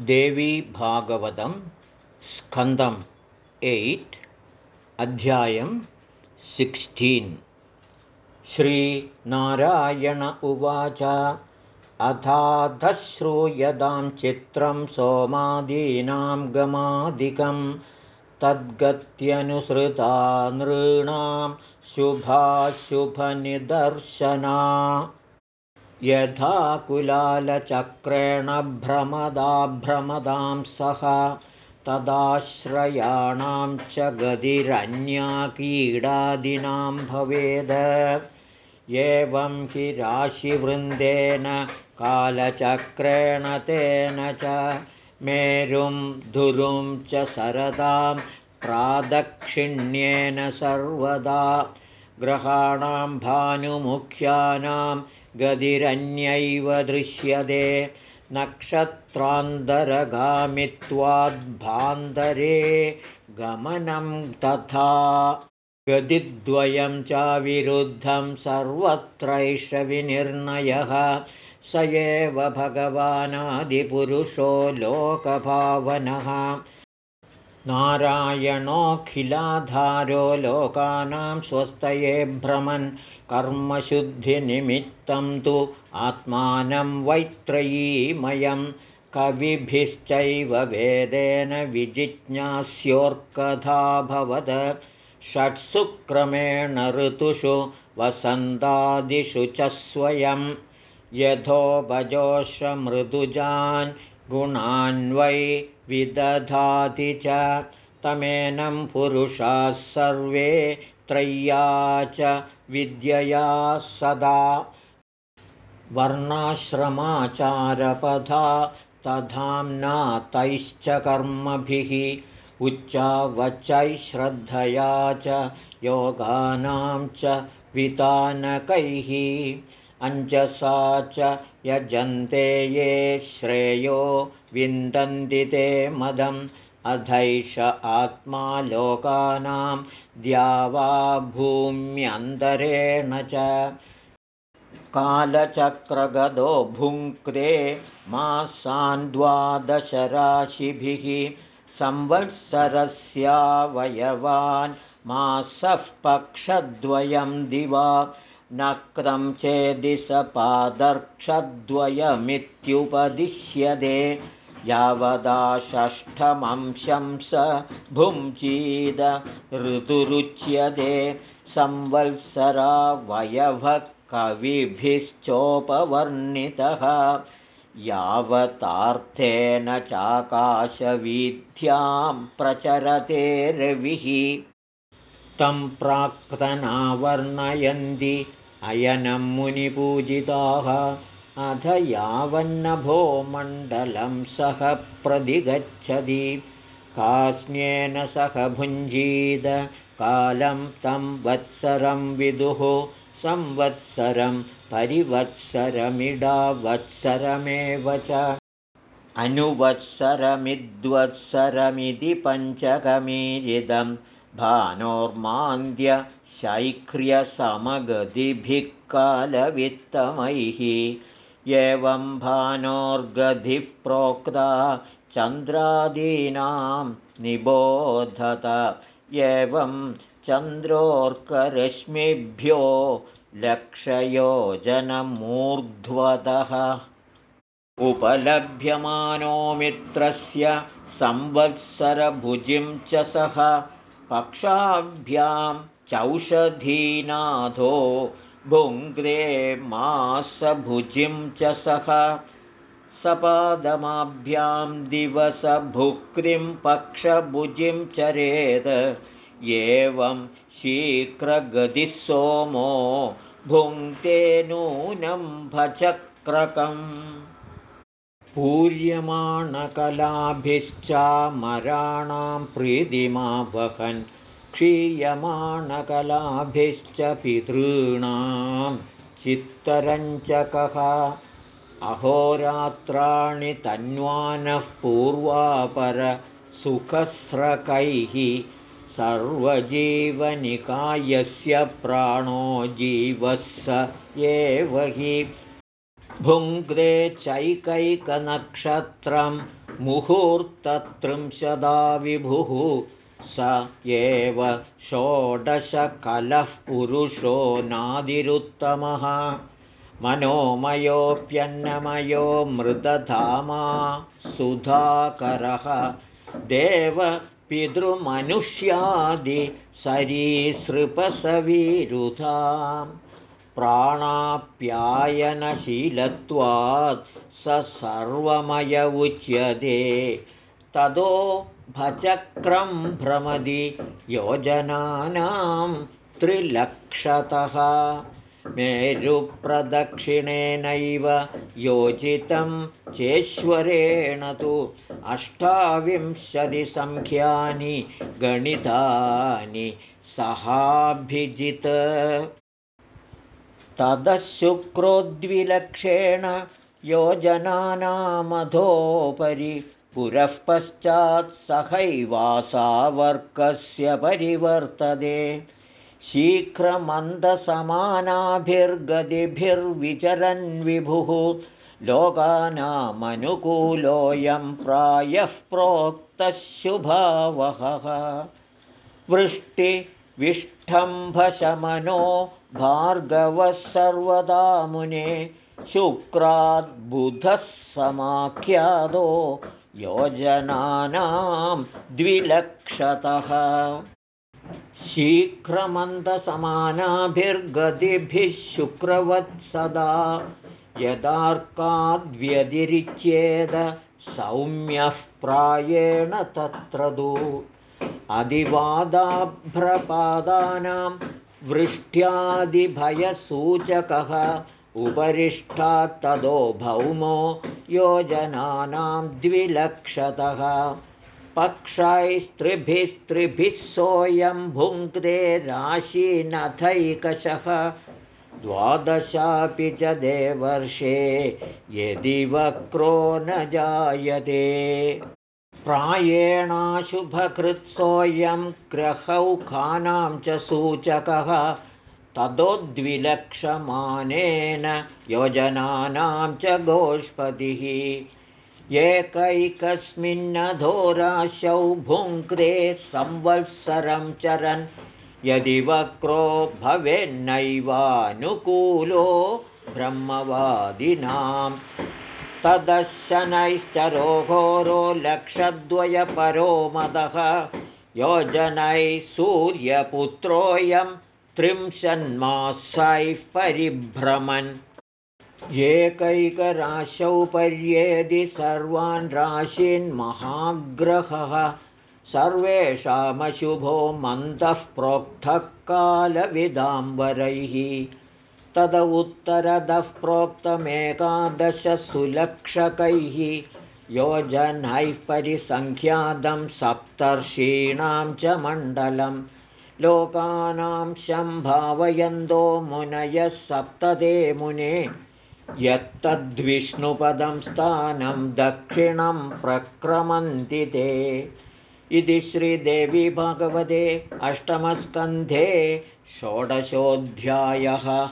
देवी भागवतं स्कन्दम् एय्ट् अध्यायं सिक्स्टीन्। श्रीनारायण उवाच अथाधश्रूयदां चित्रं सोमादीनां गमादिकं तद्गत्यनुसृता नृणां शुभाशुभनिदर्शना यथा कुलालचक्रेण भ्रमदाभ्रमदां सह तदाश्रयाणां च गतिरन्याकीडादिनां भवेद। एवं हि राशिवृन्देन कालचक्रेण तेन च मेरुं धुरुं च सरदां प्रादक्षिण्येन सर्वदा ग्रहाणां भानुमुख्यानां गतिरन्यैव दृश्यते नक्षत्रान्तरगामित्वाद्भान्तरे गमनं तथा गतिद्वयं चाविरुद्धं सर्वत्रैष विनिर्णयः स एव भगवानादिपुरुषो लोकभावनः नारायणोऽखिलाधारो लोकानां स्वस्तये भ्रमन् कर्मशुद्धिनिमित्तं तु आत्मानं वैत्रयीमयं। कविभिश्चैव वेदेन विजिज्ञास्योर्कथाभवद षट्सु क्रमेण ऋतुषु वसन्तादिषु च स्वयं। यथोपजोषमृदुजान् गुणान्वै विदधाति च तमेनं पुरुषाः सर्वे त्रय्या च विद्यया सदा वर्णाश्रमाचारपथा तथाम्ना तैश्च कर्मभिः उच्चावचैः श्रद्धया च योगानां च वितानकैः अञ्जसा च यजन्ते ये श्रेयो विन्दन्ति ते मदम्। अधैष आत्मा लोकानां द्यावा भूम्यन्तरेण च। कालचक्रगदो भुङ्क्ते मासान्द्वादशराशिभिः। संवत्सरस्यावयवान् मासः पक्षद्वयं दिवा नक्रं चेदिसपादर्क्षद्वयमित्युपदिश्यते यावदा षष्ठमंशं स भुञ्जीद ऋतुरुच्यते संवत्सरावयवः कविभिश्चोपवर्णितः यावतार्थेन चाकाशवीथ्यां प्रचरते रविः तं प्राक्तनावर्णयन्ति। अयनं मुनिपूजिताः। अथ यावन्नभो मण्डलं सह प्रतिगच्छति। कास्न्येन सह भुञ्जीद। कालं तं वत्सरं विदुः। संवत्सरं परिवत्सरमिडावत्सरमेव च। अनुवत्सरमिद्वत्सरमिति पञ्चकमीरिदं भानोर्मान्द्यशैख्र्यसमगतिभिः कालवित्तमैः एवं भानोर्गधिः प्रोक्ता चन्द्रादीनां निबोधत। एवं चन्द्रोर्करश्मिभ्यो लक्षयोजनमूर्ध्वतः उपलभ्यमानो मित्रस्य संवत्सरभुजिं च सः पक्षाभ्यां चौषधीनाथो भुङ्क्ते मासभुजिं च सः सपादमाभ्यां दिवसभुक्तिं पक्षभुजिं चरेत् एवं शीघ्रगतिः सोमो भुङ्क्ते नूनं भचक्रकम् पूर्यमाणकलाभिश्चामराणां प्रीतिमावहन् क्षीयमाणकलाभिश्च पितॄणां चित्तरञ्चकः अहोरात्राणि तन्वानः पूर्वापरसुखस्रकैः सर्वजीवनिकायस्य प्राणो जीवः स एव हि भुङ्क्ते चैकैकनक्षत्रं मुहूर्तत्रिंशदा विभुः स एव षोडशकलः पुरुषो नादिरुत्तमः। मनोमयोऽप्यन्नमयो मृदधामा सुधाकरः। देव पितृमनुष्यादिसरीसृपसविरुधां प्राणाप्यायनशीलत्वात् स सर्वमय उच्यते ततो भचक्रं भ्रमदि योजनानां त्रिलक्षतः। मेरुप्रदक्षिणेनैव योजितं चेश्वरेण तु अष्टाविंशतिसङ्ख्यानि गणितानि सहाभिजित् ततः शुक्रोद्विलक्षेण योजनानामधोपरि पुरः पश्चात् सहैवासावर्कस्य परिवर्तते। शीघ्रमन्दसमानाभिर्गतिभिर्विचरन् विभुः। लोकानामनुकूलोऽयं प्रायः प्रोक्तः शुभावहः वृष्टिविष्ठम्भशमनो भार्गवः सर्वदा मुने शुक्राद्बुधः समाख्यातो योजनानां द्विलक्षतः। शीघ्रमन्दसमानाभिर्गतिभिः शुक्रवत्सदा यदार्काद्व्यतिरिच्येद सौम्यः प्रायेण तत्र तु अधिवादाभ्रपादानां वृष्ट्यादिभयसूचकः उपरिष्ठात्तदो भौमो योजनानां द्विलक्षतः। पक्षैस्त्रिभिस्त्रिभिः सोऽयं भुङ्क्ते राशीनथैकशः। द्वादशापि च देवर्षे यदि वक्रो न जायते प्रायेणाशुभकृत्सोऽयं ग्रहौखानां च सूचकः ततोद्विलक्षमानेन योजनानां च गोष्पतिः एकैकस्मिन्नधोराशौ भुङ्क्ते संवत्सरं चरन् यदि वक्रो भवेन्नैवानुकूलो ब्रह्मवादिनां तदशनैश्चरोघोरो लक्षद्वयपरो मदः। योजनैः सूर्यपुत्रोऽयं त्रिंशन्मासैः परिभ्रमन्। एकैकराशौ पर्येदि सर्वान् राशीन्महाग्रहः सर्वेषामशुभो मन्दः प्रोक्तः कालविदाम्बरैः तद उत्तरदः प्रोक्तमेकादशसुलक्षकैः योजनैः परिसङ्ख्यातं सप्तर्षीणां च मण्डलम्। लोकानां शम्भावयन्तो मुनयः सप्तदे मुने। यत्तद्विष्णुपदं स्थानं दक्षिणं प्रक्रमन्ति ते। इति श्रीदेवी भगवते अष्टमस्कन्धे षोडशोऽध्यायः